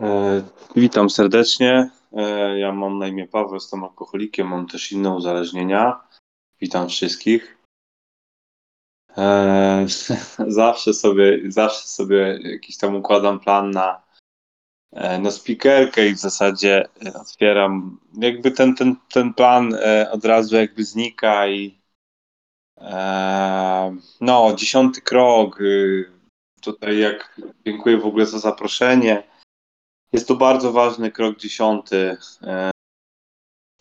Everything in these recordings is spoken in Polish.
E, witam serdecznie. E, ja mam na imię Paweł, jestem alkoholikiem, mam też inne uzależnienia. Witam wszystkich. E, zawsze sobie, zawsze sobie jakiś tam układam plan na, na speakerkę i w zasadzie otwieram, jakby ten, ten, ten plan od razu jakby znika i no, dziesiąty krok. Tutaj jak dziękuję w ogóle za zaproszenie jest to bardzo ważny krok dziesiąty. E,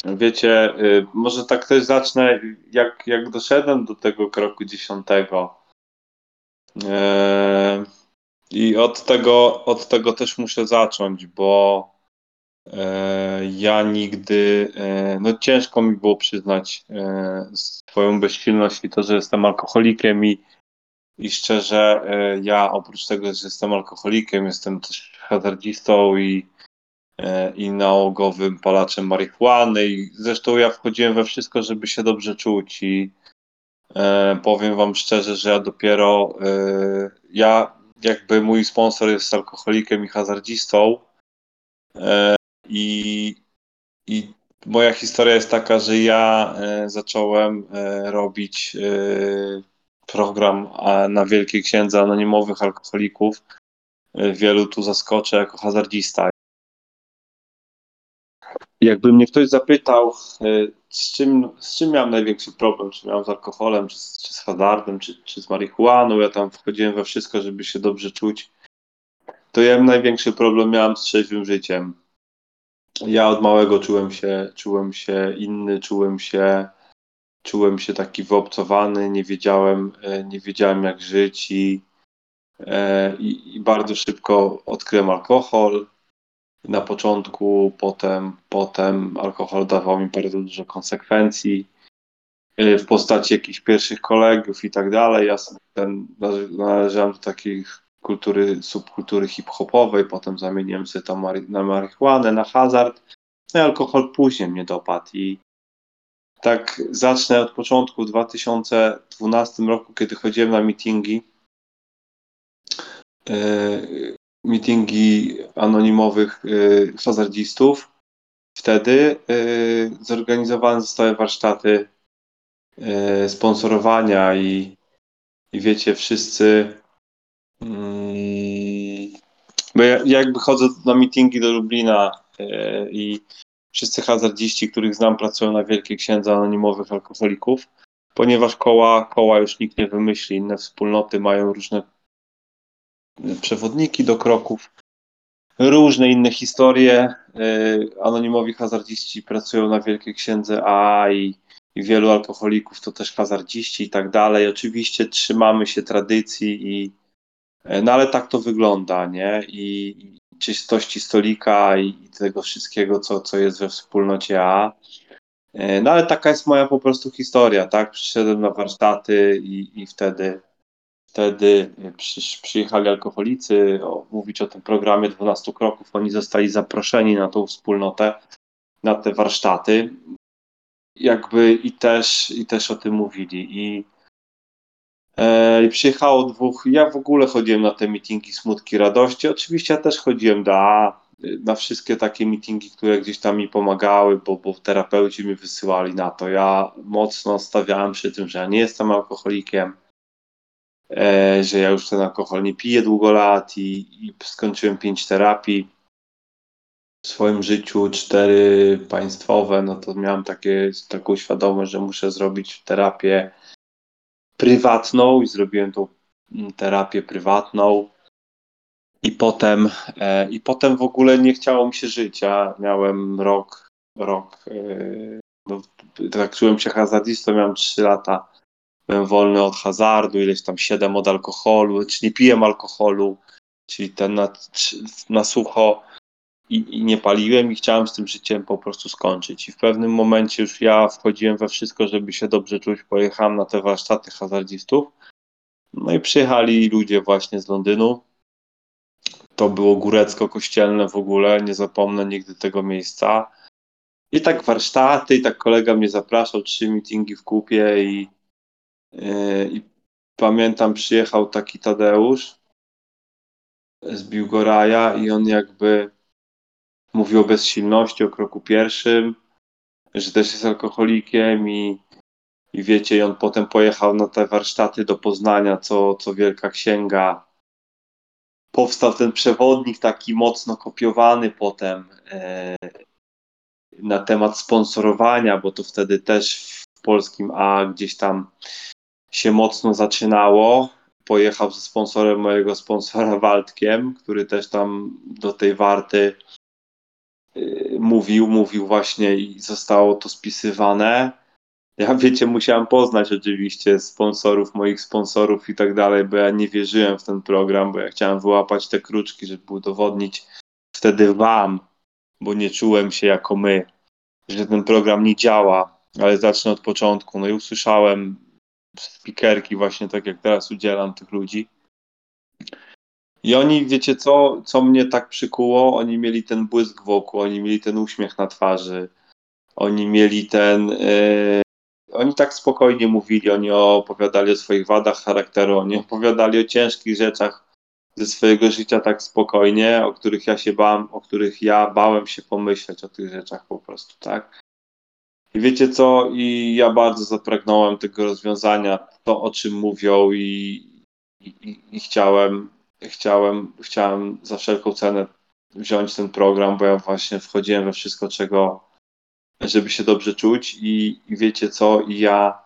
wiecie, e, może tak też zacznę, jak, jak doszedłem do tego kroku dziesiątego. E, I od tego, od tego też muszę zacząć, bo ja nigdy, no ciężko mi było przyznać swoją bezsilność i to, że jestem alkoholikiem i, i szczerze ja oprócz tego, że jestem alkoholikiem, jestem też hazardzistą i, e, i nałogowym palaczem marihuany. I zresztą ja wchodziłem we wszystko, żeby się dobrze czuć i e, powiem wam szczerze, że ja dopiero e, ja jakby mój sponsor jest alkoholikiem i hazardzistą e, i, i moja historia jest taka, że ja e, zacząłem e, robić program na Wielkiej Księdze Anonimowych Alkoholików wielu tu zaskoczę jako hazardzista. Jakby mnie ktoś zapytał, e, z czym, z czym miałem największy problem, czy miałem z alkoholem, czy, czy z hazardem, czy, czy z marihuaną, ja tam wchodziłem we wszystko, żeby się dobrze czuć, to ja największy problem miałem z trzeźwym życiem. Ja od małego czułem się, czułem się inny, czułem się, czułem się taki wyobcowany, nie wiedziałem, e, nie wiedziałem jak żyć i E, i, i bardzo szybko odkryłem alkohol. Na początku, potem, potem alkohol dawał mi bardzo dużo konsekwencji e, w postaci jakichś pierwszych kolegów i tak dalej. Ja ten, należałem do takiej kultury, subkultury hip-hopowej, potem zamieniłem sobie to na marihuanę, na hazard. No i alkohol później mnie dopadł i tak zacznę od początku. W 2012 roku, kiedy chodziłem na meetingi, E, meetingi anonimowych hazardzistów. Wtedy e, zorganizowane zostały warsztaty sponsorowania i, i wiecie, wszyscy mm, bo ja, jakby chodzę na meetingi do Lublina i wszyscy hazardziści, których znam, pracują na Wielkiej Księdze Anonimowych Alkoholików, ponieważ koła, koła już nikt nie wymyśli, inne wspólnoty mają różne przewodniki do kroków, różne inne historie. E, anonimowi hazardziści pracują na Wielkiej Księdze A i, i wielu alkoholików to też hazardziści i tak dalej. Oczywiście trzymamy się tradycji i e, no ale tak to wygląda, nie? I czystości stolika i, i tego wszystkiego, co, co jest we wspólnocie A. E, no ale taka jest moja po prostu historia, tak? Przyszedłem na warsztaty i, i wtedy Wtedy przy, przyjechali alkoholicy o, mówić o tym programie 12 kroków. Oni zostali zaproszeni na tą wspólnotę, na te warsztaty. Jakby i też, i też o tym mówili. I, e, i przyjechało dwóch. Ja w ogóle chodziłem na te mitingi smutki radości. Oczywiście ja też chodziłem do A, na wszystkie takie mitingi, które gdzieś tam mi pomagały, bo, bo terapeuci mi wysyłali na to. Ja mocno stawiałem przy tym, że ja nie jestem alkoholikiem E, że ja już ten alkohol nie piję długo lat i, i skończyłem pięć terapii w swoim życiu, cztery państwowe, no to miałem takie, taką świadomość, że muszę zrobić terapię prywatną i zrobiłem tą terapię prywatną. I potem, e, I potem w ogóle nie chciało mi się żyć. Ja miałem rok, rok, e, no, tak czułem się hazardistą, miałem trzy lata byłem wolny od hazardu, ileś tam siedem od alkoholu, czy nie piłem alkoholu, czyli ten na, na sucho i, i, nie paliłem i chciałem z tym życiem po prostu skończyć. I w pewnym momencie już ja wchodziłem we wszystko, żeby się dobrze czuć. Pojechałem na te warsztaty hazardzistów. No i przyjechali ludzie właśnie z Londynu. To było górecko-kościelne w ogóle, nie zapomnę nigdy tego miejsca. I tak warsztaty, i tak kolega mnie zapraszał, trzy meetingi w kupie i i pamiętam, przyjechał taki Tadeusz zbił go Raja i on jakby mówił o bezsilności, o kroku pierwszym, że też jest alkoholikiem i, i wiecie, i on potem pojechał na te warsztaty do Poznania, co, co Wielka Księga. Powstał ten przewodnik taki mocno kopiowany potem e, na temat sponsorowania, bo to wtedy też w polskim A gdzieś tam się mocno zaczynało. Pojechał ze sponsorem mojego sponsora Waldkiem, który też tam do tej warty mówił, mówił właśnie i zostało to spisywane. Ja wiecie, musiałem poznać oczywiście sponsorów, moich sponsorów i tak dalej, bo ja nie wierzyłem w ten program, bo ja chciałem wyłapać te kruczki, żeby udowodnić wtedy wam, bo nie czułem się jako my, że ten program nie działa, ale zacznę od początku. No i usłyszałem speakerki właśnie tak jak teraz udzielam tych ludzi. I oni, wiecie co, co mnie tak przykuło? Oni mieli ten błysk wokół, oni mieli ten uśmiech na twarzy, oni mieli ten... Yy, oni tak spokojnie mówili, oni opowiadali o swoich wadach charakteru, oni opowiadali o ciężkich rzeczach ze swojego życia tak spokojnie, o których ja się bałem, o których ja bałem się pomyśleć o tych rzeczach po prostu, tak? I wiecie co? I ja bardzo zapragnąłem tego rozwiązania, to o czym mówią i, i, i chciałem, chciałem, chciałem za wszelką cenę wziąć ten program, bo ja właśnie wchodziłem we wszystko, czego, żeby się dobrze czuć i, i wiecie co? I ja,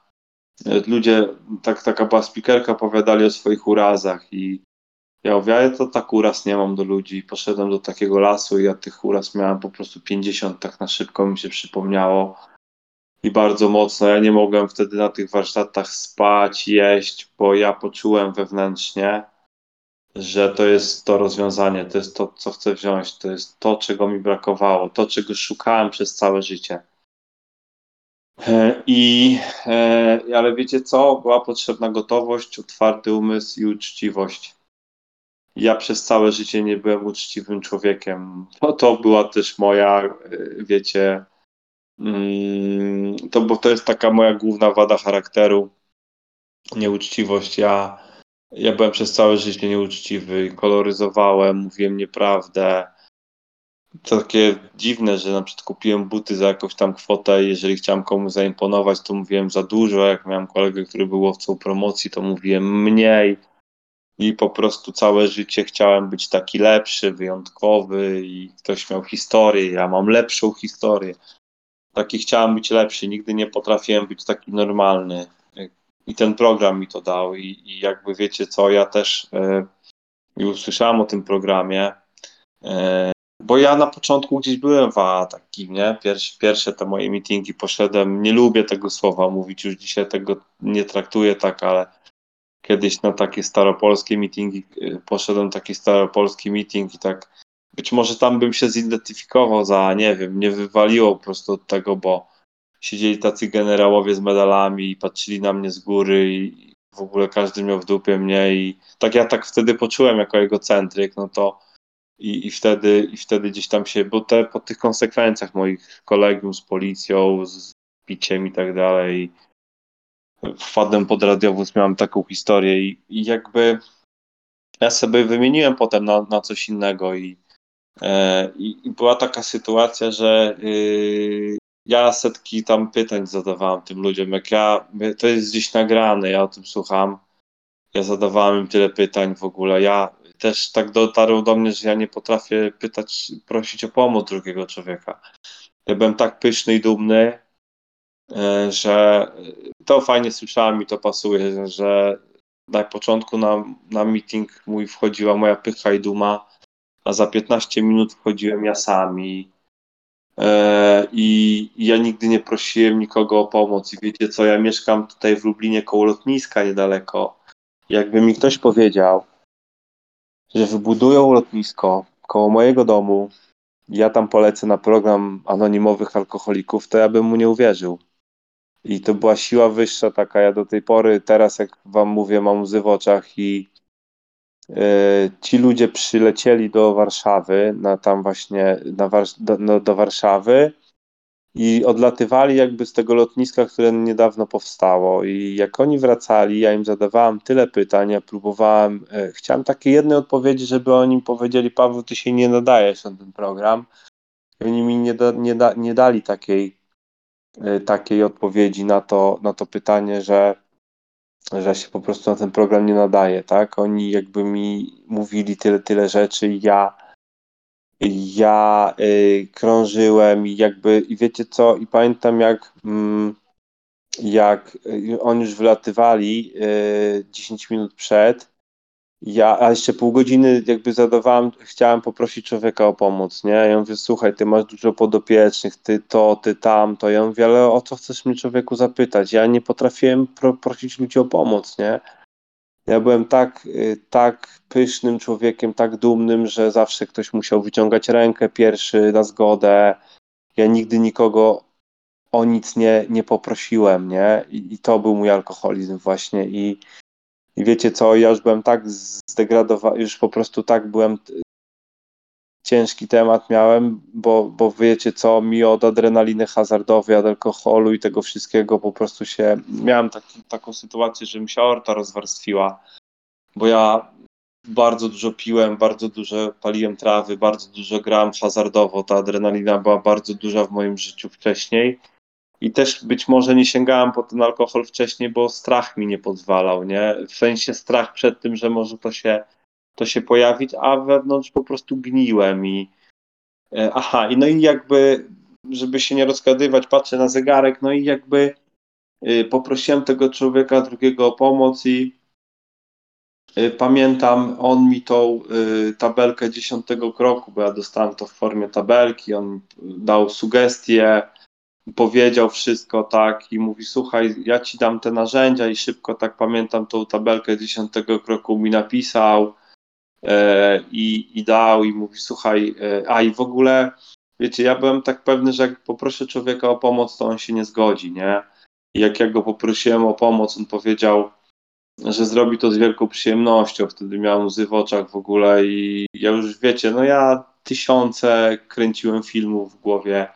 ludzie, tak, taka była speakerka, opowiadali o swoich urazach i ja mówię, ja to tak uraz nie mam do ludzi. Poszedłem do takiego lasu i ja tych uraz miałem po prostu 50, tak na szybko mi się przypomniało i bardzo mocno. Ja nie mogłem wtedy na tych warsztatach spać, jeść, bo ja poczułem wewnętrznie, że to jest to rozwiązanie, to jest to, co chcę wziąć, to jest to, czego mi brakowało, to, czego szukałem przez całe życie. E, I, e, ale wiecie co? Była potrzebna gotowość, otwarty umysł i uczciwość. Ja przez całe życie nie byłem uczciwym człowiekiem. No to była też moja, e, wiecie, Mm, to, bo to jest taka moja główna wada charakteru, nieuczciwość. Ja, ja byłem przez całe życie nieuczciwy, koloryzowałem, mówiłem nieprawdę. To takie dziwne, że na przykład kupiłem buty za jakąś tam kwotę i jeżeli chciałem komuś zaimponować, to mówiłem za dużo. Jak miałem kolegę, który był łowcą promocji, to mówiłem mniej. I po prostu całe życie chciałem być taki lepszy, wyjątkowy i ktoś miał historię, ja mam lepszą historię taki chciałem być lepszy, nigdy nie potrafiłem być taki normalny. I ten program mi to dał. I, i jakby wiecie co, ja też e, już słyszałem o tym programie, e, bo ja na początku gdzieś byłem w takim, nie? Pierwsze, pierwsze te moje meetingi poszedłem, nie lubię tego słowa mówić, już dzisiaj tego nie traktuję tak, ale kiedyś na takie staropolskie meetingi e, poszedłem taki staropolski meeting i tak być może tam bym się zidentyfikował za, nie wiem, nie wywaliło po prostu od tego, bo siedzieli tacy generałowie z medalami i patrzyli na mnie z góry i w ogóle każdy miał w dupie mnie i tak ja tak wtedy poczułem jako egocentryk, no to i, i wtedy i wtedy gdzieś tam się, bo te, po tych konsekwencjach moich kolegium z policją, z piciem i tak dalej, wpadłem pod radiowóz, miałem taką historię i, i jakby ja sobie wymieniłem potem na, na coś innego i E, I, była taka sytuacja, że y, ja setki tam pytań zadawałem tym ludziom, jak ja, to jest gdzieś nagrane, ja o tym słucham, ja zadawałem im tyle pytań w ogóle, ja też tak dotarło do mnie, że ja nie potrafię pytać, prosić o pomoc drugiego człowieka. Ja byłem tak pyszny i dumny, e, że to fajnie słyszałem i to pasuje, że na początku na, na meeting mój wchodziła moja pycha i duma, a za 15 minut wchodziłem ja sami. E, I ja nigdy nie prosiłem nikogo o pomoc. I wiecie co, ja mieszkam tutaj w Lublinie koło lotniska niedaleko. Jakby mi ktoś powiedział, że wybudują lotnisko koło mojego domu, ja tam polecę na program anonimowych alkoholików, to ja bym mu nie uwierzył. I to była siła wyższa taka. Ja do tej pory, teraz jak wam mówię, mam łzy w oczach i ci ludzie przylecieli do Warszawy, na tam właśnie na, do, no, do Warszawy i odlatywali jakby z tego lotniska, które niedawno powstało. I jak oni wracali, ja im zadawałem tyle pytań, ja próbowałem, e, chciałem takie jednej odpowiedzi, żeby oni powiedzieli, Paweł, ty się nie nadajesz na ten program. I oni mi nie, da, nie, da, nie dali takiej, e, takiej odpowiedzi na to, na to pytanie, że, że się po prostu na ten program nie nadaje, tak? Oni jakby mi mówili tyle, tyle rzeczy ja ja y, krążyłem i jakby, i wiecie co, i pamiętam jak, mm, jak y, oni już wylatywali y, 10 minut przed, ja, a jeszcze pół godziny jakby zadawałem, chciałem poprosić człowieka o pomoc, nie? Ja mówię, słuchaj, ty masz dużo podopiecznych, ty to, ty tam, to. Ja mówię, ale o co chcesz mnie człowieku zapytać? Ja nie potrafiłem pro, prosić ludzi o pomoc, nie? Ja byłem tak, y, tak pysznym człowiekiem, tak dumnym, że zawsze ktoś musiał wyciągać rękę pierwszy na zgodę. Ja nigdy nikogo o nic nie, nie poprosiłem, nie? I, I, to był mój alkoholizm właśnie. I, I wiecie co, ja już byłem tak zdegradowany, już po prostu tak byłem ciężki temat miałem, bo, bo wiecie co, mi od adrenaliny hazardowej, od alkoholu i tego wszystkiego po prostu się, miałem taki, taką sytuację, że mi się aorta rozwarstwiła, bo ja bardzo dużo piłem, bardzo dużo paliłem trawy, bardzo dużo grałem hazardowo, ta adrenalina była bardzo duża w moim życiu wcześniej i też być może nie sięgałem po ten alkohol wcześniej, bo strach mi nie pozwalał, nie? W sensie strach przed tym, że może to się to się pojawić, a wewnątrz po prostu gniłem i e, aha, i no i jakby, żeby się nie rozgadywać, patrzę na zegarek, no i jakby y, poprosiłem tego człowieka drugiego o pomoc i y, pamiętam, on mi tą y, tabelkę dziesiątego kroku, bo ja dostałem to w formie tabelki, on dał sugestie, powiedział wszystko tak i mówi, słuchaj, ja ci dam te narzędzia i szybko tak pamiętam tą tabelkę dziesiątego kroku mi napisał, E, i, i dał i mówi, słuchaj, e, a i w ogóle, wiecie, ja byłem tak pewny, że jak poproszę człowieka o pomoc, to on się nie zgodzi, nie? I jak ja go poprosiłem o pomoc, on powiedział, że zrobi to z wielką przyjemnością, wtedy miałem łzy w oczach w ogóle i ja już, wiecie, no ja tysiące kręciłem filmów w głowie,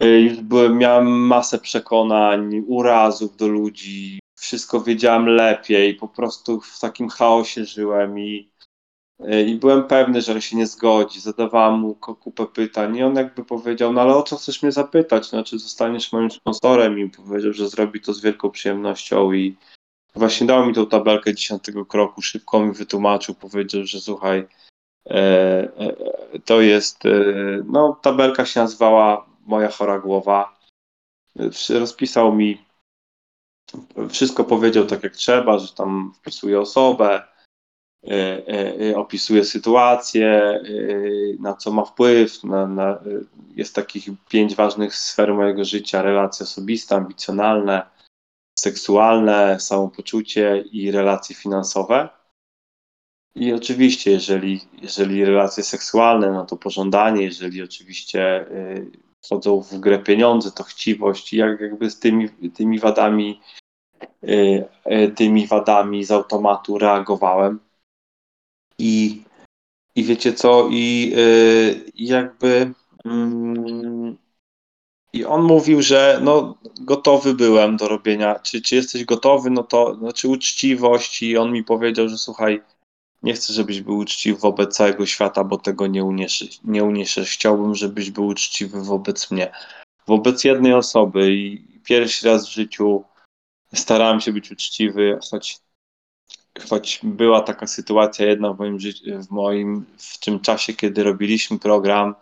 już byłem, miałem masę przekonań, urazów do ludzi, wszystko wiedziałem lepiej, po prostu w takim chaosie żyłem i E, I byłem pewny, że się nie zgodzi. Zadawałem mu kupę pytań i on jakby powiedział, no ale o co chcesz mnie zapytać? Znaczy zostaniesz moim sponsorem i powiedział, że zrobi to z wielką przyjemnością i właśnie dał mi tą tabelkę dziesiątego kroku, szybko mi wytłumaczył, powiedział, że słuchaj, e, e, to jest, e, no tabelka się nazywała Moja chora głowa. Rozpisał mi, wszystko powiedział tak jak trzeba, że tam wpisuje osobę, e, e, opisuje sytuację, na co ma wpływ. Na, na, jest takich pięć ważnych sfer mojego życia: relacje osobiste, ambicjonalne, seksualne, samopoczucie i relacje finansowe. I oczywiście, jeżeli, jeżeli relacje seksualne, no to pożądanie, jeżeli oczywiście wchodzą w grę pieniądze, to chciwość, jak, jakby z tymi, tymi wadami, tymi wadami z automatu reagowałem. I, i wiecie co, i yy, jakby. Yy, I on mówił, że no, gotowy byłem do robienia. Czy, czy jesteś gotowy? No to znaczy uczciwość. I on mi powiedział, że słuchaj, nie chcę, żebyś był uczciwy wobec całego świata, bo tego nie uniesiesz. Nie. Chciałbym, żebyś był uczciwy wobec mnie. Wobec jednej osoby. I pierwszy raz w życiu starałem się być uczciwy, choć choć była taka sytuacja jedna w moim życiu, w moim, w tym czasie, kiedy robiliśmy program,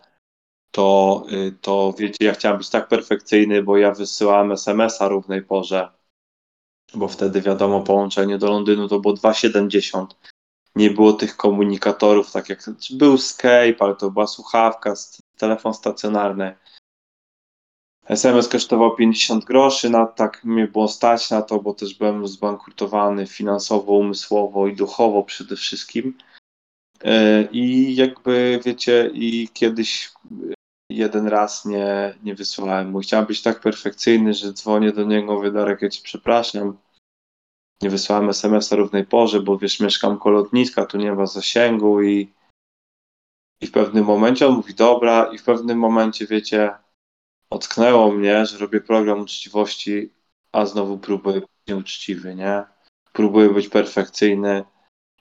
to, y, to wiecie, ja chciałem być tak perfekcyjny, bo ja wysyłałem SMS-a równej porze, bo wtedy wiadomo, połączenie do Londynu to było 2,70. Nie było tych komunikatorów, tak jak był Skype, ale to była słuchawka, telefon stacjonarny. SMS kosztował 50 groszy, na, tak mnie było stać na to, bo też byłem zbankrutowany finansowo, umysłowo i duchowo przede wszystkim. E, I jakby wiecie, i kiedyś jeden raz nie, nie wysłałem. Chciałem być tak perfekcyjny, że dzwonię do niego, mówię, Darek, ja ci przepraszam, nie wysłałem SMS-a równej porze, bo wiesz, mieszkam koło lotniska, tu nie ma zasięgu i, i w pewnym momencie on mówi, dobra, i w pewnym momencie, wiecie, ocknęło mnie, że robię program uczciwości, a znowu próbuję być nieuczciwy, nie? Próbuję być perfekcyjny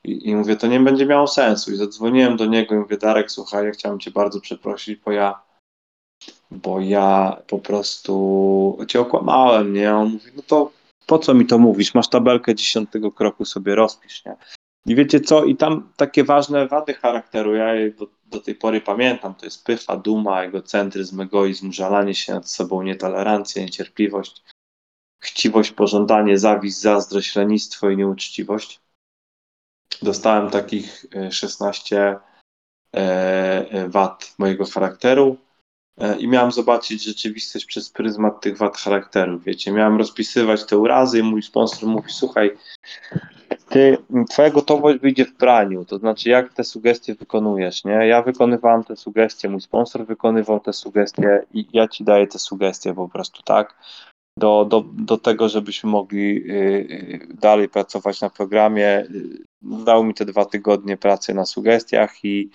i, i mówię, to nie będzie miało sensu. I zadzwoniłem do niego i mówię, Darek, słuchaj, ja chciałem cię bardzo przeprosić, bo ja bo ja po prostu cię okłamałem, nie? On mówi, no to po co mi to mówisz? Masz tabelkę dziesiątego kroku, sobie rozpisz, nie? I wiecie co? I tam takie ważne wady charakteru, ja je do, do tej pory pamiętam, to jest pycha, duma, egocentryzm, egoizm, żalanie się nad sobą, nietolerancja, niecierpliwość, chciwość, pożądanie, zawiść, zazdrość, lenistwo i nieuczciwość. Dostałem takich 16 e, e, wad mojego charakteru E, i miałem zobaczyć rzeczywistość przez pryzmat tych wad charakteru, wiecie, miałem rozpisywać te urazy i mój sponsor mówi, słuchaj, ty, twoja gotowość wyjdzie w praniu, to znaczy jak te sugestie wykonujesz, nie? Ja wykonywałem te sugestie, mój sponsor wykonywał te sugestie i ja ci daję te sugestie po prostu, tak? Do, do, do tego, żebyśmy mogli yy, dalej pracować na programie. Dał mi te dwa tygodnie pracy na sugestiach i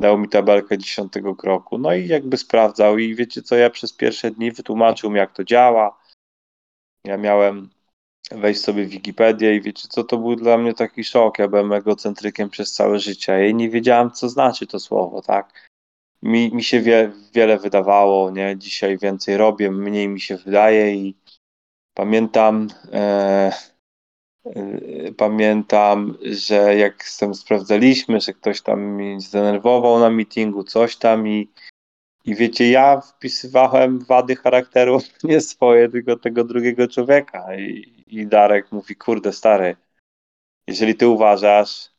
dał mi tabelkę dziesiątego kroku. No i jakby sprawdzał i wiecie co, ja przez pierwsze dni wytłumaczył mi jak to działa. Ja miałem wejść sobie w Wikipedię i wiecie co, to był dla mnie taki szok. Ja byłem egocentrykiem przez całe życie i nie wiedziałem co znaczy to słowo, tak. Mi, mi się wie, wiele wydawało, nie? Dzisiaj więcej robię, mniej mi się wydaje i pamiętam e, pamiętam, że jak z tym sprawdzaliśmy, że ktoś tam mnie zdenerwował na meetingu, coś tam i, i wiecie, ja wpisywałem wady charakteru nie swoje, tylko tego drugiego człowieka. I, i Darek mówi, kurde stary, jeżeli ty uważasz,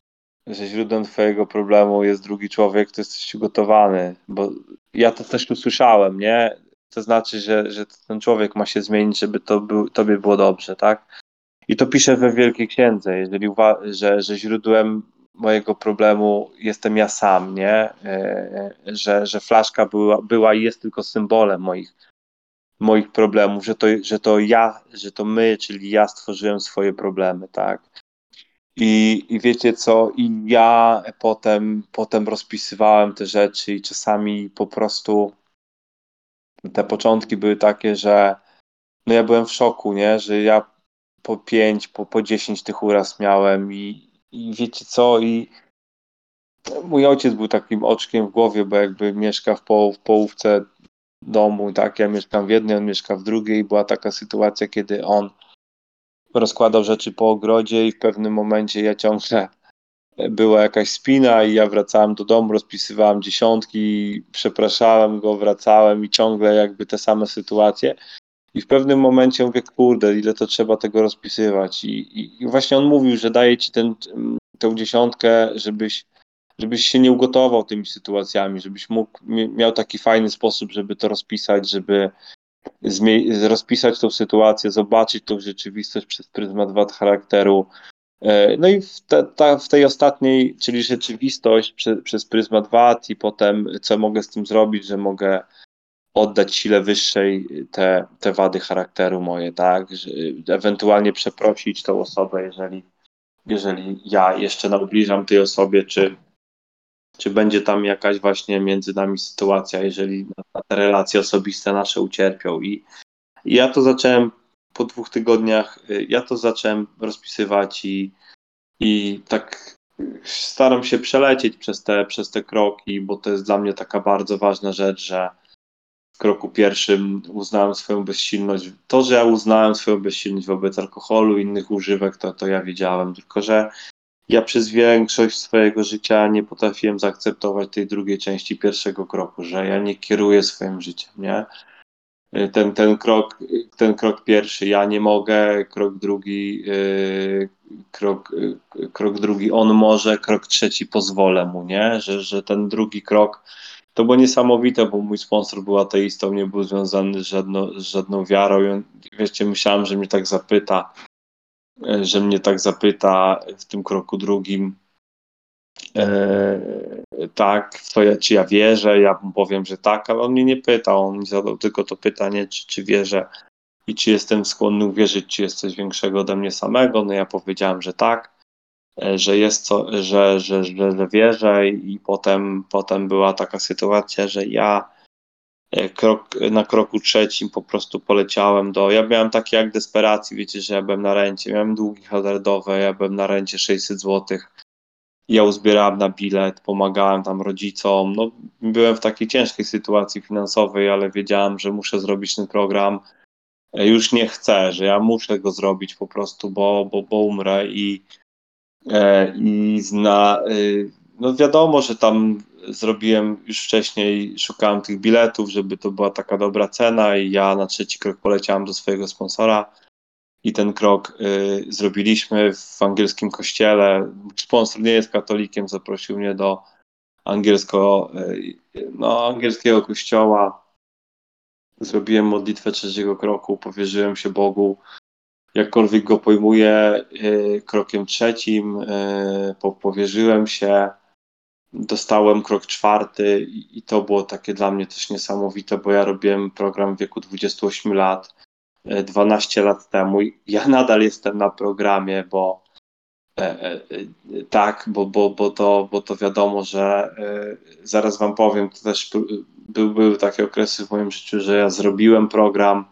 że źródłem twojego problemu jest drugi człowiek, to jesteś przygotowany, bo ja to też usłyszałem, nie? To znaczy, że, że ten człowiek ma się zmienić, żeby to był, tobie było dobrze, tak? I to piszę we Wielkiej Księdze, jeżeli że, że źródłem mojego problemu jestem ja sam, nie? E, że, że flaszka była, była i jest tylko symbolem moich, moich problemów, że to, że to ja, że to my, czyli ja stworzyłem swoje problemy, tak? I, I wiecie co? I ja potem, potem rozpisywałem te rzeczy i czasami po prostu te początki były takie, że no ja byłem w szoku, nie? Że ja po pięć, po, po dziesięć tych uraz miałem i, i wiecie co, i mój ojciec był takim oczkiem w głowie, bo jakby mieszka w, poł w połówce domu, tak, ja mieszkam w jednej, on mieszka w drugiej i była taka sytuacja, kiedy on rozkładał rzeczy po ogrodzie i w pewnym momencie ja ciągle była jakaś spina i ja wracałem do domu, rozpisywałem dziesiątki, przepraszałem go, wracałem i ciągle jakby te same sytuacje i w pewnym momencie mówię, kurde, ile to trzeba tego rozpisywać. I, i, i właśnie on mówił, że daje ci ten, tę dziesiątkę, żebyś, żebyś się nie ugotował tymi sytuacjami, żebyś mógł, miał taki fajny sposób, żeby to rozpisać, żeby rozpisać tą sytuację, zobaczyć tą rzeczywistość przez pryzmat wad charakteru. E, no i w, te, ta, w tej ostatniej, czyli rzeczywistość prze, przez pryzmat wad i potem co mogę z tym zrobić, że mogę oddać sile wyższej te, te wady charakteru moje, tak? Że ewentualnie przeprosić tą osobę, jeżeli, jeżeli ja jeszcze naubliżam tej osobie, czy, czy będzie tam jakaś właśnie między nami sytuacja, jeżeli te relacje osobiste nasze ucierpią. I, i ja to zacząłem po dwóch tygodniach, ja to zacząłem rozpisywać i, i tak staram się przelecieć przez te, przez te kroki, bo to jest dla mnie taka bardzo ważna rzecz, że kroku pierwszym uznałem swoją bezsilność. To, że ja uznałem swoją bezsilność wobec alkoholu innych używek, to, to ja wiedziałem, tylko że ja przez większość swojego życia nie potrafiłem zaakceptować tej drugiej części pierwszego kroku, że ja nie kieruję swoim życiem, nie? Ten, ten, krok, ten krok pierwszy, ja nie mogę, krok drugi, yy, krok, yy, krok drugi, on może, krok trzeci, pozwolę mu, nie? Że, że ten drugi krok, to było niesamowite, bo mój sponsor był ateistą, nie był związany z żadną, z żadną wiarą i wiecie, myślałem, że mnie tak zapyta, e, że mnie tak zapyta w tym kroku drugim, e, tak, to ja, czy ja wierzę, ja mu powiem, że tak, ale on mnie nie pytał, on mi zadał tylko to pytanie, czy, czy wierzę i czy jestem skłonny uwierzyć, czy jest coś większego ode mnie samego, no ja powiedziałem, że tak. E, że jest co, że, że, że, że wierzę i potem, potem była taka sytuacja, że ja e, krok, na kroku trzecim po prostu poleciałem do. Ja miałem takie jak desperacji, wiecie, że ja byłem na rencie, miałem długi hazardowe, ja byłem na rencie 600 zł. Ja uzbierałem na bilet, pomagałem tam rodzicom. No, byłem w takiej ciężkiej sytuacji finansowej, ale wiedziałem, że muszę zrobić ten program. E, już nie chcę, że ja muszę go zrobić po prostu, bo, bo, bo umrę i, i zna, no wiadomo, że tam zrobiłem już wcześniej, szukałem tych biletów, żeby to była taka dobra cena i ja na trzeci krok poleciałem do swojego sponsora i ten krok y, zrobiliśmy w angielskim kościele. Sponsor nie jest katolikiem, zaprosił mnie do angielsko, no, angielskiego kościoła. Zrobiłem modlitwę trzeciego kroku, powierzyłem się Bogu. Jakkolwiek go pojmuję, y, krokiem trzecim y, powierzyłem się dostałem krok czwarty i to było takie dla mnie też niesamowite, bo ja robiłem program w wieku 28 lat, 12 e, lat temu. Ja nadal jestem na programie, bo e, e, tak, bo, bo, bo, to, bo to wiadomo, że zaraz wam powiem, to też był, były takie okresy w moim życiu, że ja zrobiłem program,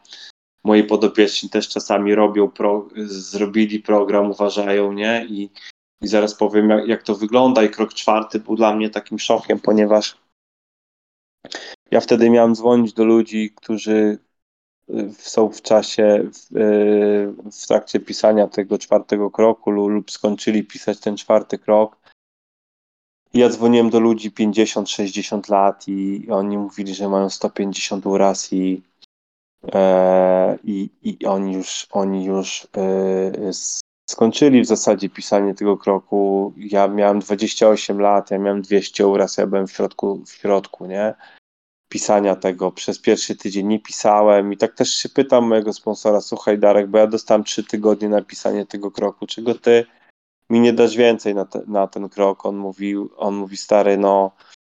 moi podopieczni też czasami robią, pro, zrobili program, uważają, nie? I, i zaraz powiem, jak, jak to wygląda. I krok czwarty był dla mnie takim szokiem, ponieważ ja wtedy miałem dzwonić do ludzi, którzy y, są w czasie, w, y, w trakcie pisania tego czwartego kroku lub skończyli pisać ten czwarty krok. Ja dzwoniłem do ludzi 50-60 lat i oni mówili, że mają 150 uraz i, i, i oni już, oni już e, skończyli w zasadzie pisanie tego kroku. Ja miałem 28 lat, ja miałem 200 uraz, ja byłem w środku, w środku, nie? Pisania tego. Przez pierwszy tydzień nie pisałem i tak też się pytam mojego sponsora, słuchaj Darek, bo ja dostałem 3 tygodnie na pisanie tego kroku, czego ty mi nie dasz więcej na, te, na ten krok? On mówił, on mówi, stary, no E,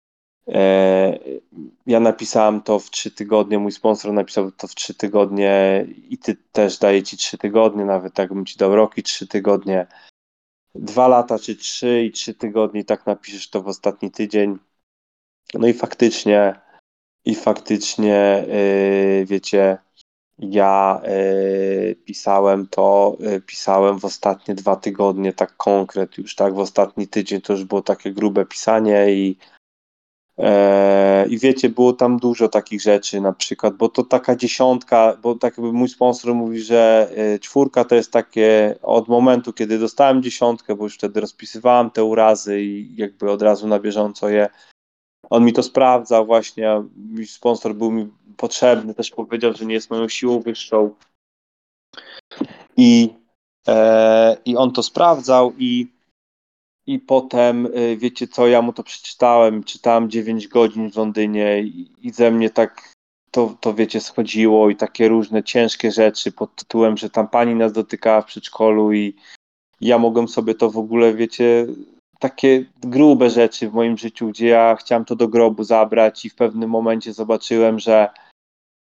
ja napisałem to w trzy tygodnie, mój sponsor napisał to w trzy tygodnie i ty też daje ci trzy tygodnie, nawet tak bym ci dał rok i trzy tygodnie. Dwa lata czy trzy i trzy tygodnie tak napiszesz to w ostatni tydzień. No i faktycznie, i faktycznie, yy, wiecie, ja yy, pisałem to, yy, pisałem w ostatnie dwa tygodnie, tak konkret już, tak, w ostatni tydzień to już było takie grube pisanie i E, I wiecie, było tam dużo takich rzeczy, na przykład, bo to taka dziesiątka, bo tak jakby mój sponsor mówi, że e, czwórka to jest takie od momentu, kiedy dostałem dziesiątkę, bo już wtedy rozpisywałem te urazy i jakby od razu na bieżąco je. On mi to sprawdzał właśnie, mój sponsor był mi potrzebny, też powiedział, że nie jest moją siłą wyższą. I, e, i on to sprawdzał i i potem, y, wiecie co, ja mu to przeczytałem, czytałem 9 godzin w Londynie i, ze mnie tak to, to, wiecie, schodziło i takie różne ciężkie rzeczy pod tytułem, że tam pani nas dotykała w przedszkolu i ja mogłem sobie to w ogóle, wiecie, takie grube rzeczy w moim życiu, gdzie ja chciałem to do grobu zabrać i w pewnym momencie zobaczyłem, że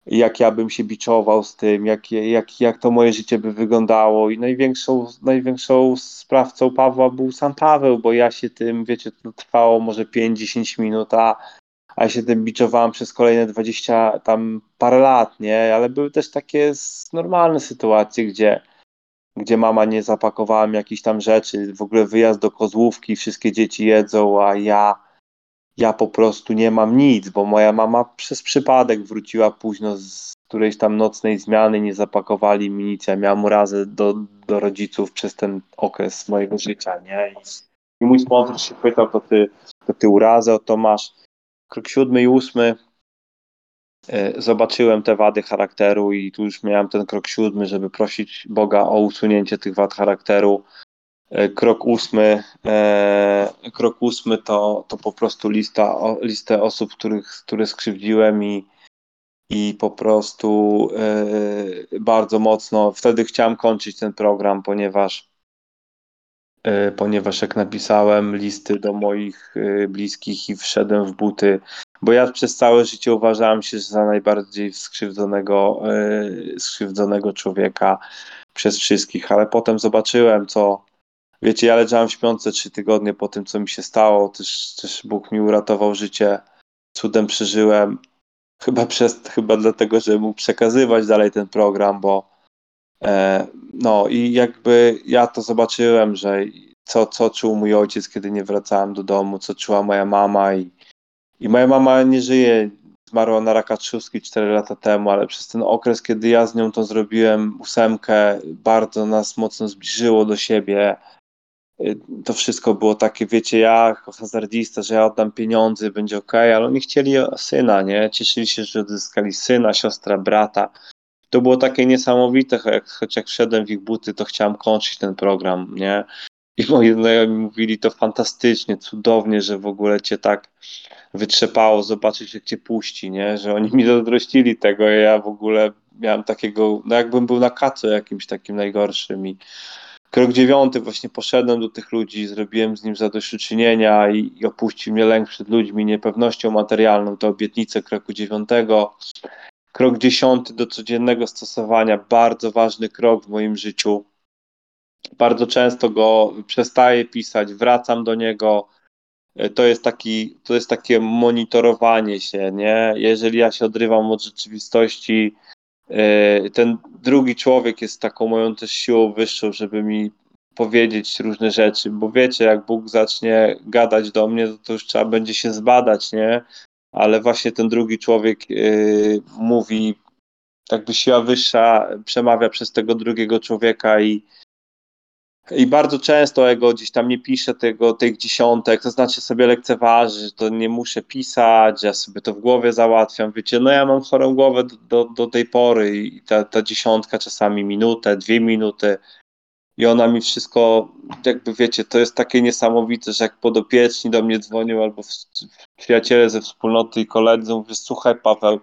jak ja bym się biczował z tym, jak, jak, jak to moje życie by wyglądało. I największą, największą sprawcą Pawła był sam Paweł, bo ja się tym, wiecie, to trwało może 5-10 minut, a, a ja się tym biczowałem przez kolejne 20 tam parę lat, nie? Ale były też takie normalne sytuacje, gdzie gdzie mama nie zapakowała mi jakichś tam rzeczy, w ogóle wyjazd do Kozłówki, wszystkie dzieci jedzą, a ja ja po prostu nie mam nic, bo moja mama przez przypadek wróciła późno z którejś tam nocnej zmiany, nie zapakowali mi nic. Ja miałem urazę do, do rodziców przez ten okres mojego życia, nie? I, i mój sponsor się pytał, to ty, to ty urazę to masz. Krok siódmy i ósmy e, zobaczyłem te wady charakteru i tu już miałem ten krok siódmy, żeby prosić Boga o usunięcie tych wad charakteru. E, krok ósmy, e, krok ósmy to, to po prostu lista, listę osób, których, które skrzywdziłem i, i po prostu e, bardzo mocno. Wtedy chciałem kończyć ten program, ponieważ ponieważ jak napisałem listy do moich bliskich i wszedłem w buty, bo ja przez całe życie uważałem się za najbardziej skrzywdzonego, skrzywdzonego człowieka przez wszystkich, ale potem zobaczyłem, co, Wiecie, ja leżałem śpiące trzy tygodnie po tym, co mi się stało. Też, też Bóg mi uratował życie. Cudem przeżyłem. chyba, przez, chyba dlatego, że mógł przekazywać dalej ten program, bo e, no i jakby ja to zobaczyłem, że co, co czuł mój ojciec, kiedy nie wracałem do domu, co czuła moja mama i, i moja mama nie żyje, zmarła na raka trzustki 4 lata temu, ale przez ten okres, kiedy ja z nią to zrobiłem, ósemkę, bardzo nas mocno zbliżyło do siebie. Y, to wszystko było takie, wiecie, ja jako hazardista, że ja oddam pieniądze, będzie ok, ale oni chcieli syna, nie? Cieszyli się, że odzyskali syna, siostra, brata. To było takie niesamowite, jak, choć jak wszedłem w ich buty, to chciałem kończyć ten program, nie? I moi znajomi mówili to fantastycznie, cudownie, że w ogóle cię tak wytrzepało zobaczyć, jak cię puści, nie? Że oni mi zazdrościli tego, ja w ogóle miałem takiego, no jakbym był na kacu jakimś takim najgorszym i krok dziewiąty właśnie poszedłem do tych ludzi, zrobiłem z nim zadośćuczynienia i, i opuścił mnie lęk przed ludźmi, niepewnością materialną, to obietnicę kroku dziewiątego. Krok dziesiąty do codziennego stosowania, bardzo ważny krok w moim życiu. Bardzo często go przestaję pisać, wracam do niego, E, to jest, taki, to jest takie monitorowanie się, nie? Jeżeli ja się odrywam od rzeczywistości, ten drugi człowiek jest taką moją też siłą wyższą, żeby mi powiedzieć różne rzeczy, bo wiecie, jak Bóg zacznie gadać do mnie, to, to już trzeba będzie się zbadać, nie? Ale właśnie ten drugi człowiek yy, mówi, jakby siła wyższa przemawia przez tego drugiego człowieka i, i bardzo często jego gdzieś tam nie piszę tego, tych dziesiątek, to znaczy sobie lekceważy, to nie muszę pisać, ja sobie to w głowie załatwiam, wiecie, no ja mam chorą głowę do, do, do tej pory i ta, ta dziesiątka czasami minutę, dwie minuty. I ona mi wszystko, jakby wiecie, to jest takie niesamowite, że jak podopieczni do mnie dzwonią albo przyjaciele ze wspólnoty i koledzy mówią, słuchaj Paweł,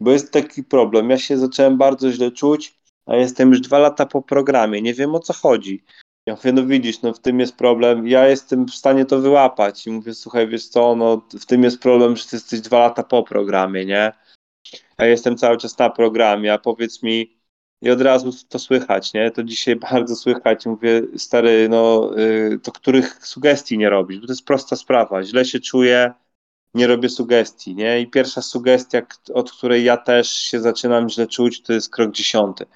bo jest taki problem, ja się zacząłem bardzo źle czuć, a jestem już dwa lata po programie, nie wiem o co chodzi. Ja mówię, no widzisz, no w tym jest problem, ja jestem w stanie to wyłapać i mówię, słuchaj, wiesz co, no w tym jest problem, że ty jesteś dwa lata po programie, nie? Ja jestem cały czas na programie, a powiedz mi, i od razu to słychać, nie? To dzisiaj bardzo słychać. Mówię, stary, no y, to których sugestii nie robisz? Bo to jest prosta sprawa. Źle się czuję, nie robię sugestii, nie? I pierwsza sugestia, od której ja też się zaczynam źle czuć, to jest krok dziesiąty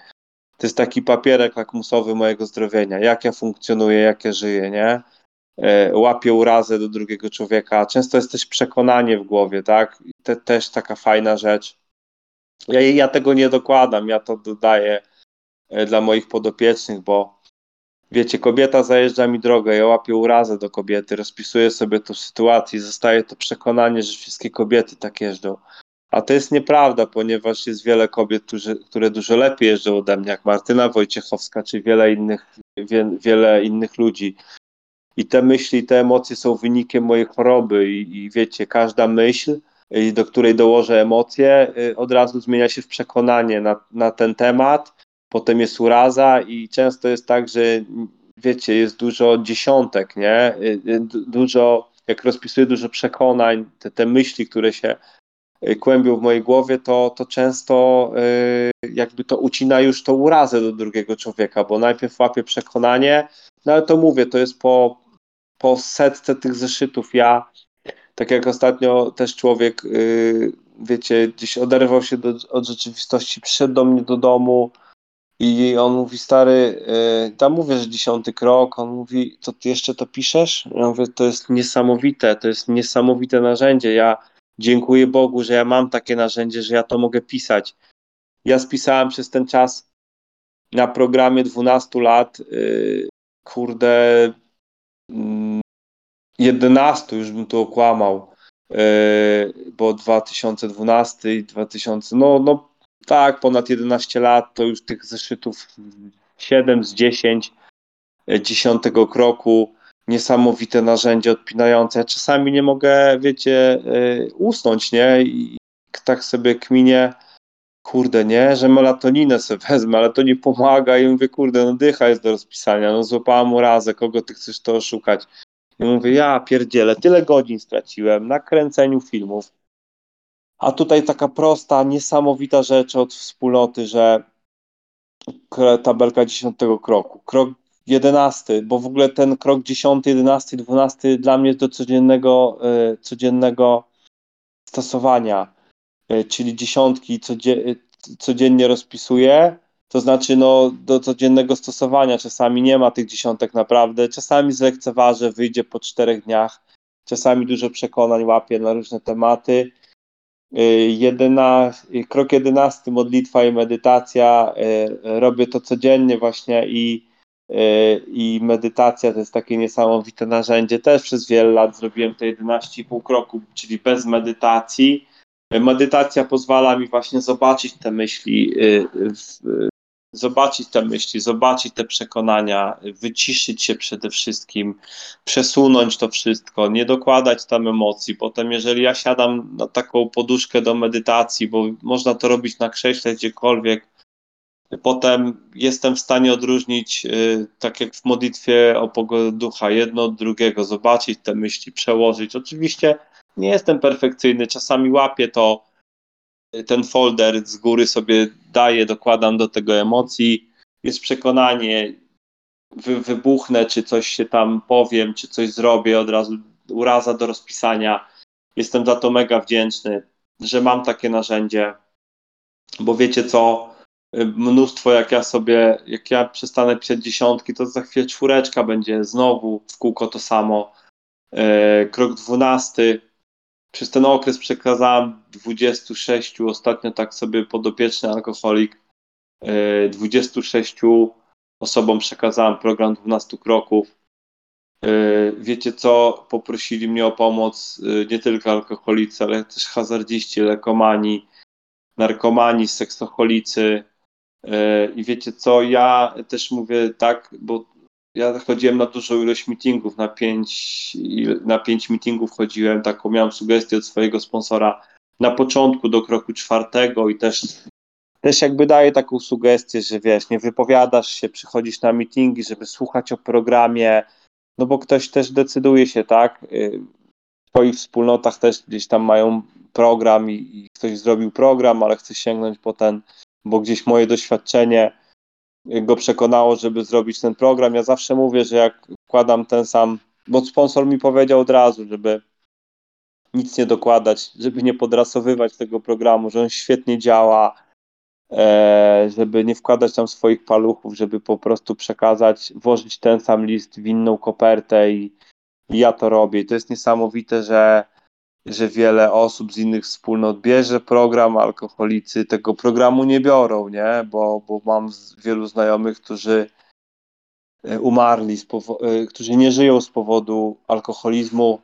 to jest taki papierek lakmusowy mojego zdrowienia, jak ja funkcjonuję, jak ja żyję, nie? E, łapię urazę do drugiego człowieka. Często jest też przekonanie w głowie, tak? Te, też taka fajna rzecz. Ja, ja tego nie dokładam, ja to dodaję e, dla moich podopiecznych, bo wiecie, kobieta zajeżdża mi drogę, ja łapię urazę do kobiety, rozpisuję sobie tę sytuację zostaje to przekonanie, że wszystkie kobiety tak jeżdżą. A to jest nieprawda, ponieważ jest wiele kobiet, którzy, które dużo lepiej jeżdżą ode mnie, jak Martyna Wojciechowska, czy wiele innych, wie, wiele innych ludzi. I te myśli, te emocje są wynikiem mojej choroby i, i wiecie, każda myśl, do której dołożę emocje, y, od razu zmienia się w przekonanie na, na ten temat, potem jest uraza i często jest tak, że wiecie, jest dużo dziesiątek, nie? Y, y, dużo, jak rozpisuję dużo przekonań, te, te myśli, które się Y, kłębią w mojej głowie, to, to często y, jakby to ucina już tą urazę do drugiego człowieka, bo najpierw łapie przekonanie, no ale to mówię, to jest po, po setce tych zeszytów. Ja, tak jak ostatnio też człowiek, y, wiecie, gdzieś oderwał się do, od rzeczywistości, przyszedł do mnie do domu i on mówi, stary, tam mówię, że dziesiąty krok, on mówi, to ty jeszcze to piszesz? Ja mówię, to jest niesamowite, to jest niesamowite narzędzie, ja dziękuję Bogu, że ja mam takie narzędzie, że ja to mogę pisać. Ja spisałem przez ten czas na programie 12 lat, yy, kurde, yy, 11 już bym to okłamał, yy, bo 2012 i 2000, no, no tak, ponad 11 lat, to już tych zeszytów 7 z 10, 10 kroku, niesamowite narzędzie odpinające. Ja czasami nie mogę, wiecie, yy, usnąć, nie? I tak sobie kminie, kurde, nie, że melatoninę sobie wezmę, ale to nie pomaga i mówię, kurde, no dycha jest do rozpisania, no złapałam urazę, kogo ty chcesz to oszukać? I mówię, ja pierdzielę, tyle godzin straciłem na kręceniu filmów, a tutaj taka prosta, niesamowita rzecz od wspólnoty, że tabelka dziesiątego kroku. Krok jedenasty, bo w ogóle ten krok dziesiąty, jedenasty, dwunasty dla mnie do codziennego, y, codziennego stosowania. czyli dziesiątki codziennie rozpisuję. To znaczy, no, do codziennego stosowania czasami nie ma tych dziesiątek naprawdę. Czasami zlekceważę, wyjdzie po czterech dniach. Czasami dużo przekonań łapię na różne tematy. Jedyna, krok jedenasty, modlitwa i medytacja. Robię to codziennie właśnie i, i medytacja to jest takie niesamowite narzędzie. Też przez wiele lat zrobiłem te 11,5 kroku, czyli bez medytacji. Medytacja pozwala mi właśnie zobaczyć te myśli, zobaczyć te myśli, zobaczyć te przekonania, wyciszyć się przede wszystkim, przesunąć to wszystko, nie dokładać tam emocji. Potem, jeżeli ja siadam na taką poduszkę do medytacji, bo można to robić na krześle gdziekolwiek, potem jestem w stanie odróżnić, y, tak jak w modlitwie o pogodę ducha, jedno od drugiego, zobaczyć te myśli, przełożyć. Oczywiście nie jestem perfekcyjny, czasami łapię to, ten folder z góry sobie daję, dokładam do tego emocji, jest przekonanie, wy, wybuchnę, czy coś się tam powiem, czy coś zrobię, od razu uraza do rozpisania. Jestem za to mega wdzięczny, że mam takie narzędzie, bo wiecie co, mnóstwo jak ja sobie, jak ja przestanę pisać dziesiątki, to za chwilę czwóreczka będzie znowu w kółko to samo. E, krok dwunasty, przez ten okres przekazałem 26, ostatnio tak sobie podopieczny alkoholik, 26 e, osobom przekazałem program 12 kroków. Wiecie co? Poprosili mnie o pomoc nie tylko alkoholicy, ale też hazardziści, lekomani, narkomani, seksoholicy. I wiecie co? Ja też mówię tak, bo ja chodziłem na dużą ilość meetingów, na pięć, na pięć meetingów chodziłem, taką miałem sugestię od swojego sponsora na początku do kroku czwartego i też, też jakby daję taką sugestię, że wiesz, nie wypowiadasz się, przychodzisz na meetingi, żeby słuchać o programie, no bo ktoś też decyduje się, tak, y, w swoich wspólnotach też gdzieś tam mają program i, i ktoś zrobił program, ale chce sięgnąć po ten, bo gdzieś moje doświadczenie go przekonało, żeby zrobić ten program. Ja zawsze mówię, że jak wkładam ten sam, bo sponsor mi powiedział od razu, żeby nic nie dokładać, żeby nie podrasowywać tego programu, że on świetnie działa, e, żeby nie wkładać tam swoich paluchów, żeby po prostu przekazać, włożyć ten sam list w inną kopertę i, ja to robię. I to jest niesamowite, że że wiele osób z innych wspólnot bierze program, alkoholicy tego programu nie biorą, nie? Bo, bo mam wielu znajomych, którzy e, umarli, e, którzy nie żyją z powodu alkoholizmu,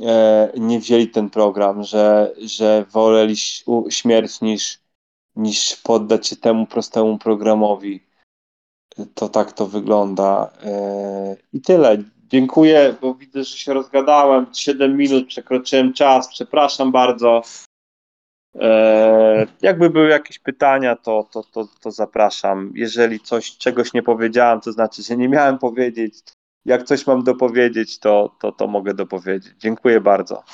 e, nie wzięli ten program, że, że woleli śmierć niż, niż poddać się temu prostemu programowi. To tak to wygląda. I tyle. Dziękuję, bo widzę, że się rozgadałem. 7 minut przekroczyłem czas. Przepraszam bardzo. E, jakby były jakieś pytania, to, to, to, to zapraszam. Jeżeli coś, czegoś nie powiedziałem, to znaczy, że nie miałem powiedzieć. Jak coś mam dopowiedzieć, to, to, to mogę dopowiedzieć. Dziękuję bardzo.